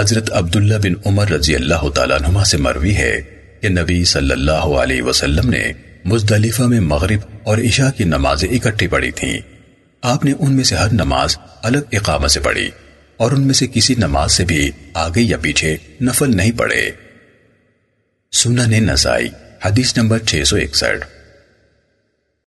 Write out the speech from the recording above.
حضرت عبداللہ بن عمر رضی اللہ تعالیٰ عنہ سے مروی ہے کہ نبی صلی اللہ علیہ وسلم نے مزدلفہ میں مغرب اور عشاء کی نمازیں اکٹھی پڑھی تھیں۔ آپ نے ان میں سے ہر نماز الگ اقامہ سے پڑھی اور ان میں سے کسی نماز سے بھی آگے یا پیچھے نفل نہیں پڑے سنن نسائی، حدیث نمبر 661